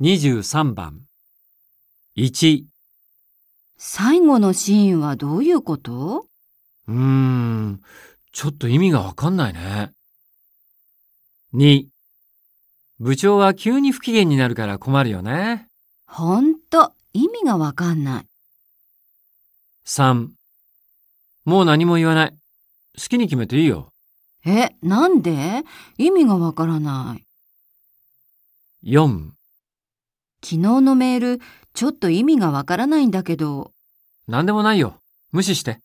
23番。1、最後のシーンはどういうこと？うーん、ちょっと意味がわかんないね。2、部長は急に不機嫌になるから困るよね。ほんと、意味がわかんない。3、もう何も言わない。好きに決めていいよ。え、なんで？意味がわからない。4、昨日のメール、ちょっと意味がわからないんだけど。なんでもないよ。無視して。